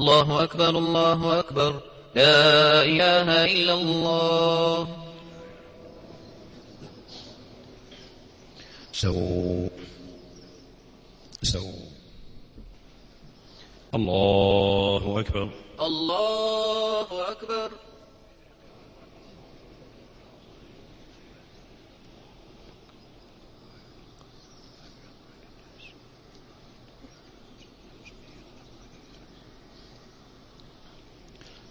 الله أكبر الله أكبر. لا إله إلا الله. سووا سووا الله أكبر الله أكبر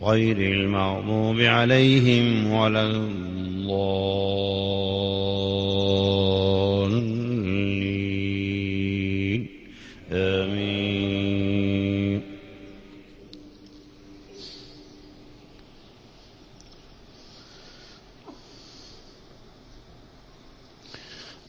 غير المغضوب عليهم ولا الضالين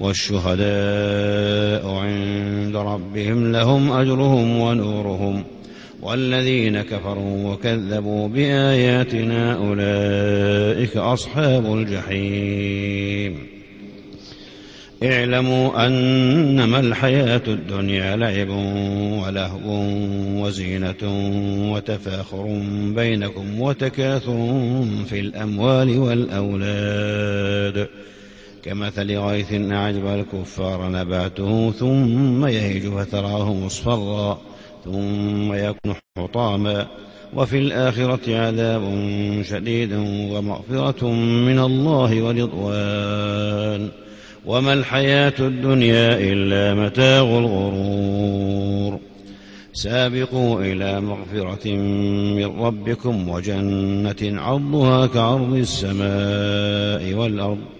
والشهداء عند ربهم لهم أجرهم ونورهم والذين كفروا وكذبوا بآياتنا أولئك أصحاب الجحيم. اعلموا أنما الحياة الدنيا لعب ولهو وزينة وتفاخر بينكم وتكاثر في الأموال والأولاد. كمثل غيث أعجب الكفار نباته ثم يهج فتراه مصفرا ثم يكون حطاما وفي الآخرة عذاب شديد ومغفرة من الله ورضوان. وما الحياة الدنيا إلا متاع الغرور. سابقوا إلى مغفرة من ربكم وجنة عرضها كعرض السماء والأرض.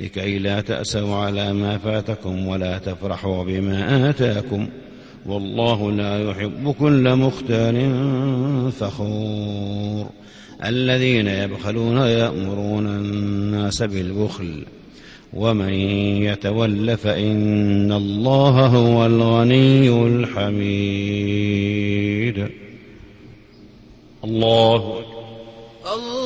لكي لا تأسوا على ما فاتكم ولا تفرحوا بما آتاكم. والله لا يحب كل مختال فخور. الذين يبخلون يأمرون الناس بالبخل. ومن يتول فإن الله هو الغني الحميد. الله الله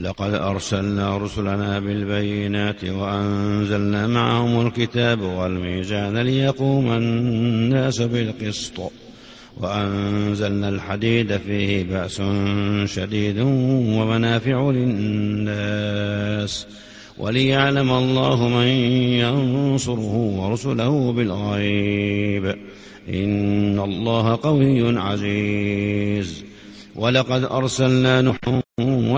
لقد أرسلنا رسلنا بالبينات وأنزلنا معهم الكتاب والميزان ليقوم الناس بالقسط وأنزلنا الحديد فيه بأس شديد ومنافع للناس وليعلم الله من ينصره ورسله بالغيب إن الله قوي عزيز ولقد أرسلنا نوحا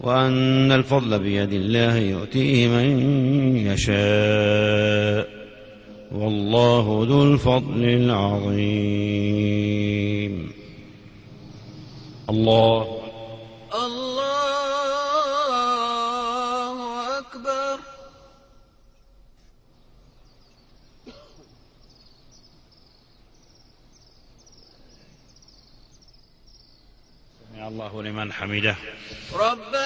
وأن الفضل بيد الله يؤتيه من يشاء. والله ذو الفضل العظيم. الله. الله أكبر. سمع الله لمن حمده. ربنا